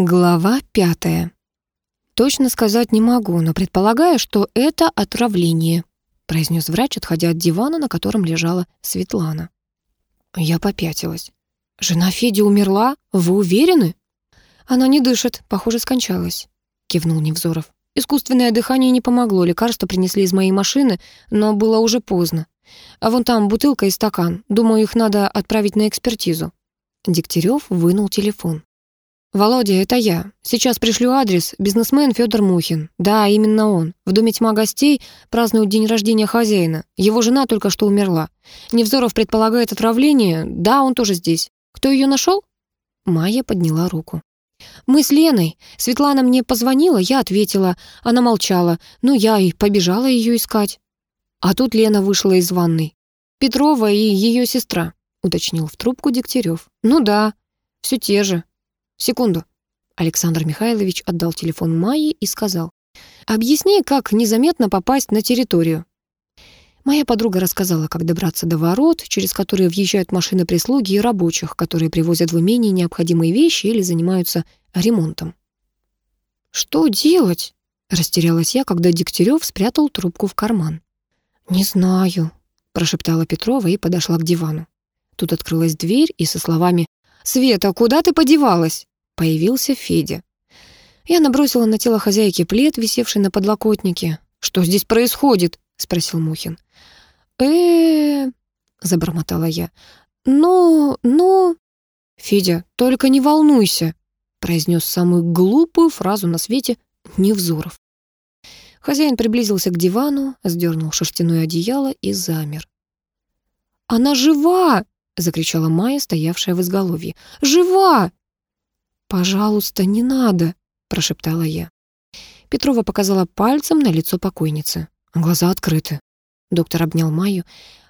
Глава пятая. «Точно сказать не могу, но предполагаю, что это отравление», произнес врач, отходя от дивана, на котором лежала Светлана. Я попятилась. «Жена Феди умерла? Вы уверены?» «Она не дышит, похоже, скончалась», кивнул Невзоров. «Искусственное дыхание не помогло, лекарства принесли из моей машины, но было уже поздно. А вон там бутылка и стакан. Думаю, их надо отправить на экспертизу». Дегтярев вынул телефон. «Володя, это я. Сейчас пришлю адрес. Бизнесмен Федор Мухин. Да, именно он. В доме тьма гостей празднуют день рождения хозяина. Его жена только что умерла. Невзоров предполагает отравление. Да, он тоже здесь. Кто ее нашел? Майя подняла руку. «Мы с Леной. Светлана мне позвонила, я ответила. Она молчала. Ну, я и побежала ее искать». А тут Лена вышла из ванной. «Петрова и ее сестра», — уточнил в трубку Дегтярев. «Ну да, все те же. «Секунду». Александр Михайлович отдал телефон Майе и сказал. «Объясни, как незаметно попасть на территорию». Моя подруга рассказала, как добраться до ворот, через которые въезжают машины прислуги и рабочих, которые привозят в имение необходимые вещи или занимаются ремонтом. «Что делать?» — растерялась я, когда Дегтярев спрятал трубку в карман. «Не знаю», — прошептала Петрова и подошла к дивану. Тут открылась дверь, и со словами «Света, куда ты подевалась?» Появился Федя. Я набросила на тело хозяйки плед, висевший на подлокотнике. «Что здесь происходит?» — спросил Мухин. э забормотала я. «Ну, ну...» «Федя, только не волнуйся», — произнес самую глупую фразу на свете Невзоров. Хозяин приблизился к дивану, сдернул шерстяное одеяло и замер. «Она жива!» закричала Майя, стоявшая в изголовье. «Жива!» «Пожалуйста, не надо!» — прошептала я. Петрова показала пальцем на лицо покойницы. Глаза открыты. Доктор обнял Майю.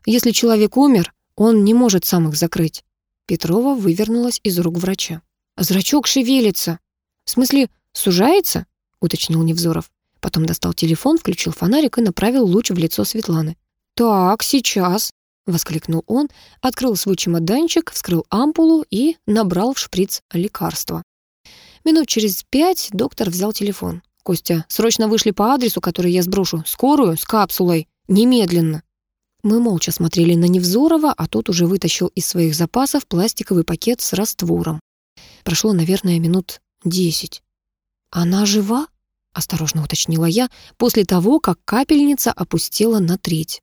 «Если человек умер, он не может сам их закрыть». Петрова вывернулась из рук врача. «Зрачок шевелится». «В смысле, сужается?» — уточнил Невзоров. Потом достал телефон, включил фонарик и направил луч в лицо Светланы. «Так, сейчас». Воскликнул он, открыл свой чемоданчик, вскрыл ампулу и набрал в шприц лекарства. Минут через пять доктор взял телефон. «Костя, срочно вышли по адресу, который я сброшу. Скорую, с капсулой. Немедленно». Мы молча смотрели на Невзорова, а тот уже вытащил из своих запасов пластиковый пакет с раствором. Прошло, наверное, минут десять. «Она жива?» — осторожно уточнила я, после того, как капельница опустела на треть.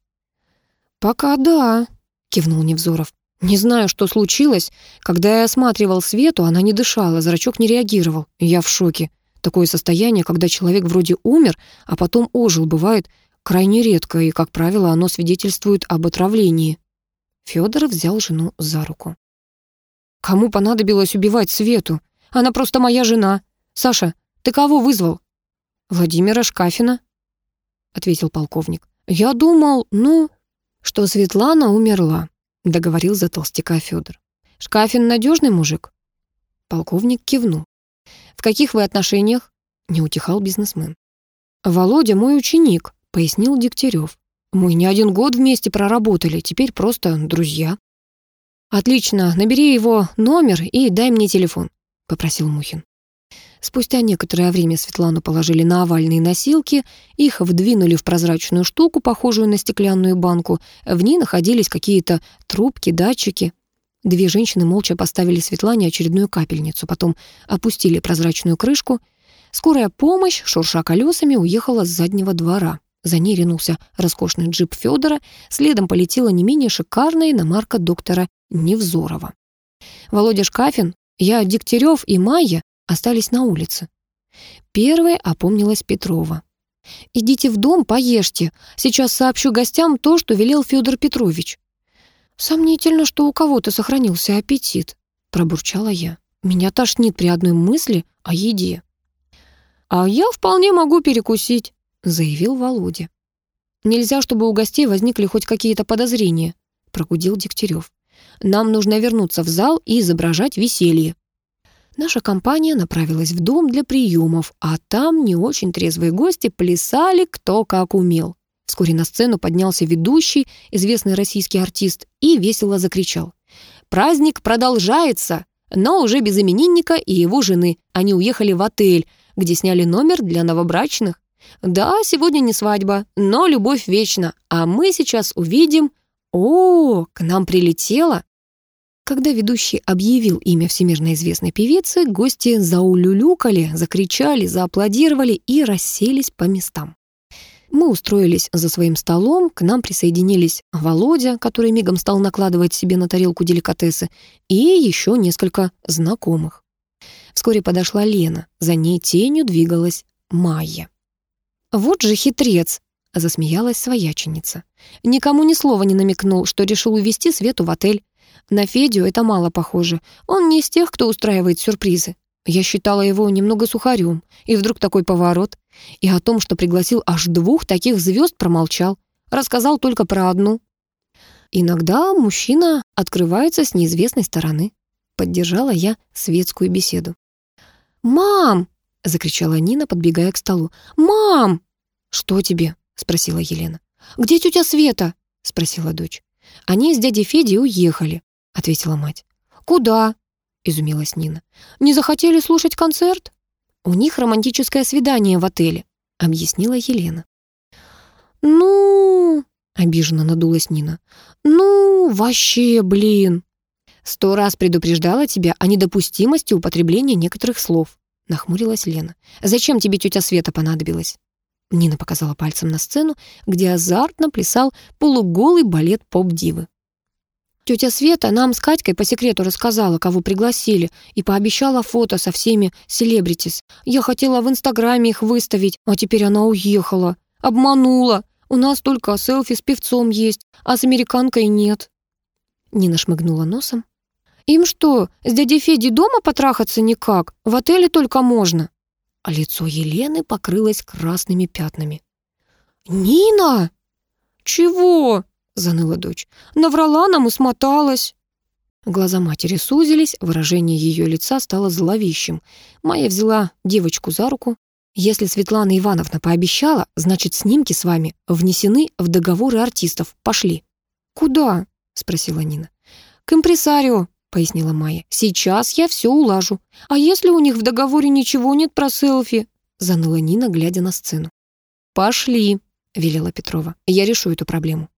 «Пока да», — кивнул Невзоров. «Не знаю, что случилось. Когда я осматривал Свету, она не дышала, зрачок не реагировал. Я в шоке. Такое состояние, когда человек вроде умер, а потом ожил, бывает крайне редко, и, как правило, оно свидетельствует об отравлении». Федор взял жену за руку. «Кому понадобилось убивать Свету? Она просто моя жена. Саша, ты кого вызвал?» «Владимира Шкафина», — ответил полковник. «Я думал, ну...» что Светлана умерла», — договорил за толстяка Федор. «Шкафин надежный мужик?» Полковник кивнул. «В каких вы отношениях?» — не утихал бизнесмен. «Володя мой ученик», — пояснил Дегтярев. «Мы не один год вместе проработали, теперь просто друзья». «Отлично, набери его номер и дай мне телефон», — попросил Мухин. Спустя некоторое время Светлану положили на овальные носилки, их вдвинули в прозрачную штуку, похожую на стеклянную банку. В ней находились какие-то трубки, датчики. Две женщины молча поставили Светлане очередную капельницу, потом опустили прозрачную крышку. Скорая помощь, шурша колесами, уехала с заднего двора. За ней ринулся роскошный джип Федора, следом полетела не менее шикарная иномарка доктора Невзорова. Володя Шкафин, я Дегтярев и Майя остались на улице. Первой опомнилась Петрова. «Идите в дом, поешьте. Сейчас сообщу гостям то, что велел Федор Петрович». «Сомнительно, что у кого-то сохранился аппетит», — пробурчала я. «Меня тошнит при одной мысли о еде». «А я вполне могу перекусить», — заявил Володя. «Нельзя, чтобы у гостей возникли хоть какие-то подозрения», — прогудел Дегтярев. «Нам нужно вернуться в зал и изображать веселье». Наша компания направилась в дом для приемов, а там не очень трезвые гости плясали кто как умел. Вскоре на сцену поднялся ведущий, известный российский артист, и весело закричал. «Праздник продолжается! но уже без именинника и его жены. Они уехали в отель, где сняли номер для новобрачных. Да, сегодня не свадьба, но любовь вечна, а мы сейчас увидим... О, к нам прилетела когда ведущий объявил имя всемирно известной певицы, гости заулюлюкали, закричали, зааплодировали и расселись по местам. Мы устроились за своим столом, к нам присоединились Володя, который мигом стал накладывать себе на тарелку деликатесы, и еще несколько знакомых. Вскоре подошла Лена, за ней тенью двигалась Майя. «Вот же хитрец!» — засмеялась свояченица. Никому ни слова не намекнул, что решил увезти Свету в отель. На Федю это мало похоже. Он не из тех, кто устраивает сюрпризы. Я считала его немного сухарем, и вдруг такой поворот. И о том, что пригласил аж двух таких звезд, промолчал. Рассказал только про одну. Иногда мужчина открывается с неизвестной стороны. Поддержала я светскую беседу. «Мам!» — закричала Нина, подбегая к столу. «Мам!» «Что тебе?» — спросила Елена. «Где тетя Света?» — спросила дочь. Они с дядей Федей уехали ответила мать. «Куда?» — изумилась Нина. «Не захотели слушать концерт?» «У них романтическое свидание в отеле», — объяснила Елена. «Ну...» — обиженно надулась Нина. «Ну, вообще, блин!» «Сто раз предупреждала тебя о недопустимости употребления некоторых слов», — нахмурилась Лена. «Зачем тебе тетя Света понадобилась?» Нина показала пальцем на сцену, где азартно плясал полуголый балет поп-дивы. Тетя Света нам с Катькой по секрету рассказала, кого пригласили, и пообещала фото со всеми селебритис. Я хотела в Инстаграме их выставить, а теперь она уехала. Обманула. У нас только селфи с певцом есть, а с американкой нет. Нина шмыгнула носом. Им что, с дядей Федей дома потрахаться никак? В отеле только можно. А лицо Елены покрылось красными пятнами. «Нина!» «Чего?» — заныла дочь. «Наврала нам и смоталась». Глаза матери сузились, выражение ее лица стало зловещим. Майя взяла девочку за руку. «Если Светлана Ивановна пообещала, значит, снимки с вами внесены в договоры артистов. Пошли». «Куда?» — спросила Нина. «К импресарио», — пояснила Майя. «Сейчас я все улажу. А если у них в договоре ничего нет про селфи?» — заныла Нина, глядя на сцену. «Пошли», — велела Петрова. «Я решу эту проблему».